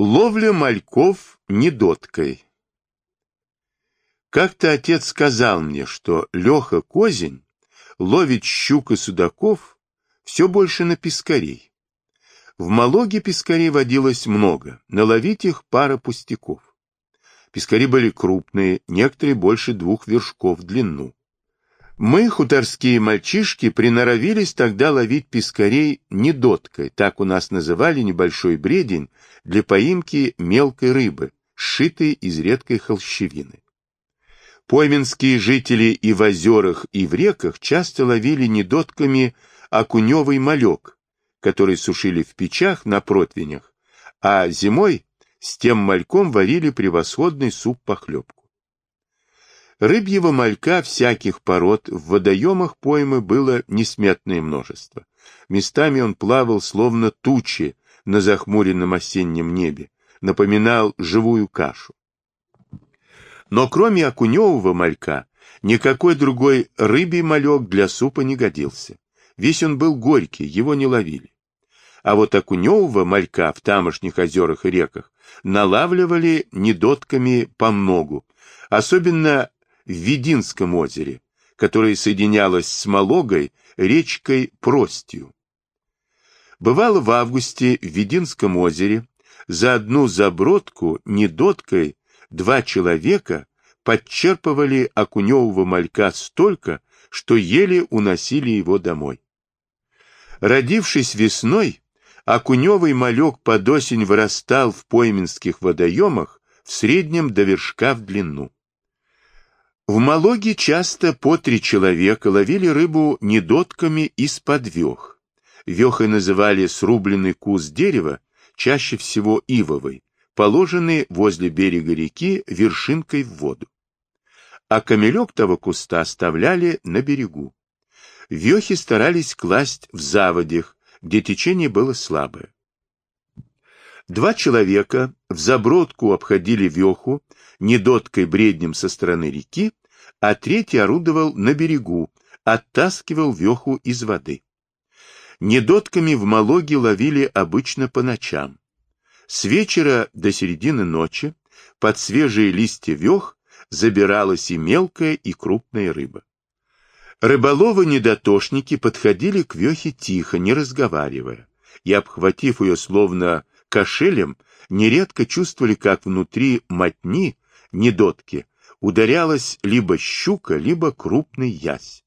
Ловля мальков недоткой. Как-то отец сказал мне, что Леха Козень ловит щук и судаков все больше на пескарей. В Малоге пескарей водилось много, наловить их пара пустяков. Пескари были крупные, некоторые больше двух вершков в длину. Мы, хуторские мальчишки, приноровились тогда ловить пескарей недоткой, так у нас называли небольшой бредень для поимки мелкой рыбы, сшитой из редкой холщевины. Пойменские жители и в озерах, и в реках часто ловили недотками окуневый малек, который сушили в печах на противнях, а зимой с тем мальком варили превосходный суп-похлебку. Рыбьего малька всяких пород в водоемах поймы было несметное множество. Местами он плавал словно тучи на захмуренном осеннем небе, напоминал живую кашу. Но кроме окуневого малька, никакой другой рыбий малек для супа не годился. Весь он был горький, его не ловили. А вот окуневого малька в тамошних озерах и реках налавливали недотками по многу, особенно в Вединском озере, которое соединялось с Малогой речкой Простью. Бывало в августе в Вединском озере за одну забродку недоткой два человека подчерпывали окуневого малька столько, что еле уносили его домой. Родившись весной, окуневый малек под осень вырастал в пойменских водоемах в среднем до вершка в длину. В Малоге часто по три человека ловили рыбу недотками из-под вех. Вехой называли срубленный кус дерева, чаще всего ивовый, положенный возле берега реки вершинкой в воду. А камелек того куста оставляли на берегу. Вехи старались класть в заводях, где течение было слабое. Два человека в забродку обходили веху недоткой бреднем со стороны реки, а третий орудовал на берегу, оттаскивал веху из воды. Недотками в Малоге ловили обычно по ночам. С вечера до середины ночи под свежие листья вех забиралась и мелкая, и крупная рыба. Рыболовы-недотошники подходили к вехе тихо, не разговаривая, и, обхватив ее словно кошелем, нередко чувствовали, как внутри мотни, недотки, ударялась либо щука, либо крупный ясь.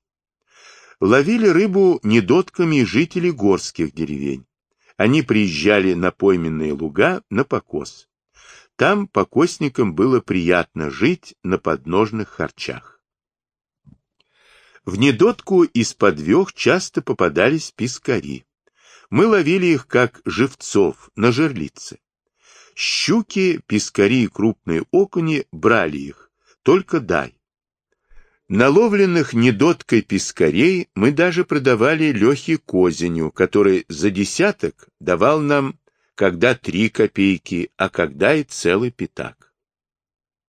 Ловили рыбу недотками жители горских деревень. Они приезжали на пойменные луга на покос. Там покосникам было приятно жить на подножных харчах. В недотку из-под вех часто попадались пескари. Мы ловили их как живцов на жерлице. Щуки, пескари и крупные окуни брали их, только дай. Наловленных недоткой пескарей мы даже продавали Лехе Козеню, который за десяток давал нам когда три копейки, а когда и целый пятак.